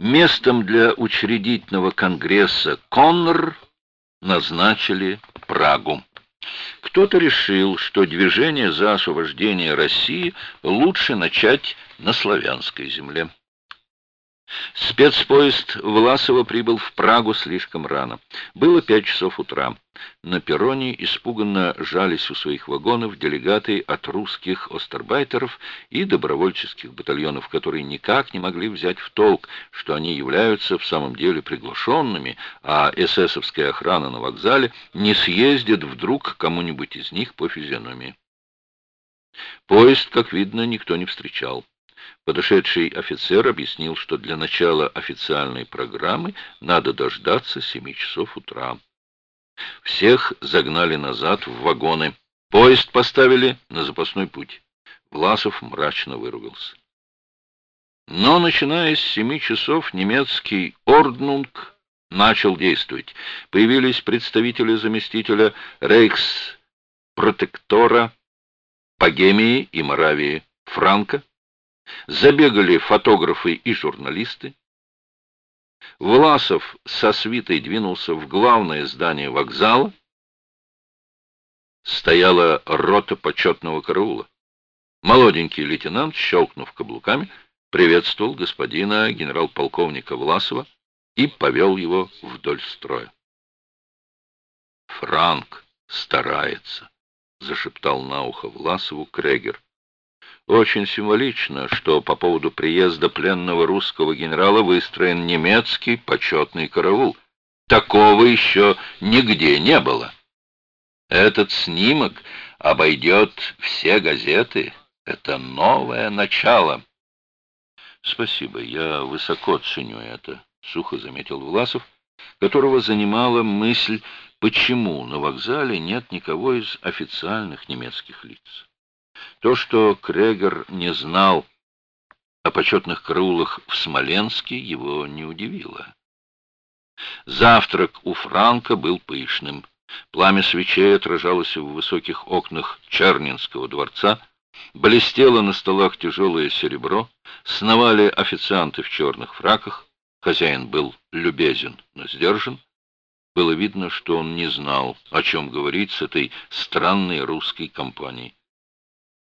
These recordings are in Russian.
Местом для учредительного конгресса Коннор назначили Прагу. Кто-то решил, что движение за освобождение России лучше начать на славянской земле. Спецпоезд Власова прибыл в Прагу слишком рано. Было пять часов утра. На перроне испуганно жались у своих вагонов делегаты от русских остербайтеров и добровольческих батальонов, которые никак не могли взять в толк, что они являются в самом деле приглашенными, а эсэсовская охрана на вокзале не съездит вдруг кому-нибудь из них по физиономии. Поезд, как видно, никто не встречал. Подошедший офицер объяснил, что для начала официальной программы надо дождаться семи часов утра. Всех загнали назад в вагоны. Поезд поставили на запасной путь. Власов мрачно выругался. Но, начиная с семи часов, немецкий «Орднунг» начал действовать. Появились представители заместителя рейхс-протектора Богемии и Моравии Франка, Забегали фотографы и журналисты. Власов со свитой двинулся в главное здание вокзала. Стояла рота почетного караула. Молоденький лейтенант, щелкнув каблуками, приветствовал господина генерал-полковника Власова и повел его вдоль строя. «Франк старается», — зашептал на ухо Власову Крегер. Очень символично, что по поводу приезда пленного русского генерала выстроен немецкий почетный караул. Такого еще нигде не было. Этот снимок обойдет все газеты. Это новое начало. Спасибо, я высоко ценю это, сухо заметил Власов, которого занимала мысль, почему на вокзале нет никого из официальных немецких лиц. То, что Крегер не знал о почетных караулах в Смоленске, его не удивило. Завтрак у Франка был пышным. Пламя свечей отражалось в высоких окнах Чернинского дворца, блестело на столах тяжелое серебро, сновали официанты в черных фраках, хозяин был любезен, но сдержан. Было видно, что он не знал, о чем говорить с этой странной русской компанией.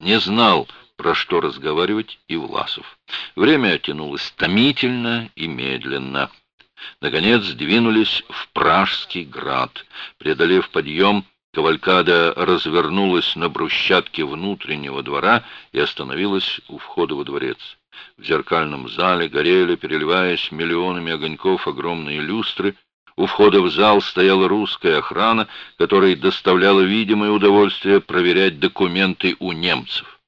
Не знал, про что разговаривать и Власов. Время тянулось томительно и медленно. Наконец двинулись в Пражский град. Преодолев подъем, Кавалькада развернулась на брусчатке внутреннего двора и остановилась у входа во дворец. В зеркальном зале горели, переливаясь миллионами огоньков, огромные люстры, у входа в зал стояла русская охрана, которая доставляла видимое удовольствие проверять документы у немцев.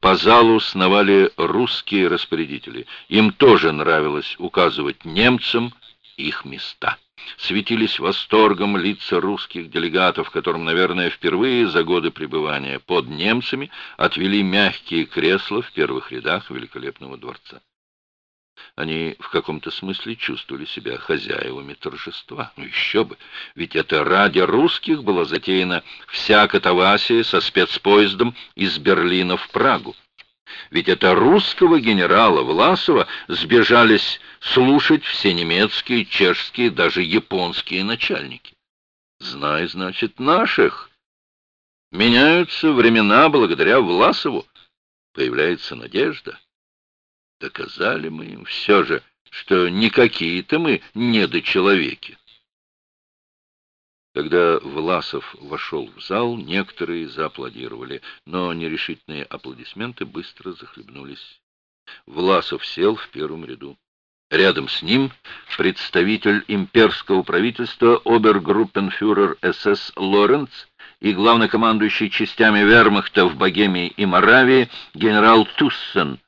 По залу сновали русские распорядители. Им тоже нравилось указывать немцам их места. Светились восторгом лица русских делегатов, которым, наверное, впервые за годы пребывания под немцами отвели мягкие кресла в первых рядах великолепного дворца. Они в каком-то смысле чувствовали себя хозяевами торжества. Ну еще бы, ведь это ради русских была затеяна вся катавасия со спецпоездом из Берлина в Прагу. Ведь это русского генерала Власова сбежались слушать все немецкие, чешские, даже японские начальники. Знай, значит, наших. Меняются времена благодаря Власову. Появляется надежда. Доказали мы им все же, что не какие-то мы недочеловеки. Когда Власов вошел в зал, некоторые зааплодировали, но нерешительные аплодисменты быстро захлебнулись. Власов сел в первом ряду. Рядом с ним представитель имперского правительства обергруппенфюрер СС Лоренц и главнокомандующий частями вермахта в Богемии и Моравии генерал Туссен,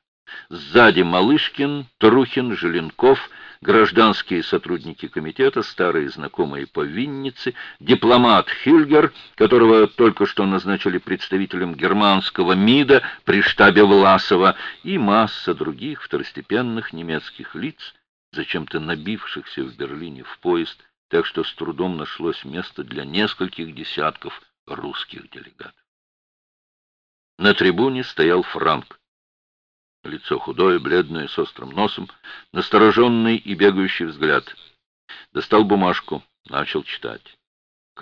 Сзади Малышкин, Трухин, Желенков, гражданские сотрудники комитета, старые знакомые по Виннице, дипломат Хильгер, которого только что назначили представителем германского МИДа при штабе Власова, и масса других второстепенных немецких лиц, зачем-то набившихся в Берлине в поезд, так что с трудом нашлось место для нескольких десятков русских делегатов. На трибуне стоял Франк. Лицо худое, бледное, с острым носом, настороженный и бегающий взгляд. Достал бумажку, начал читать.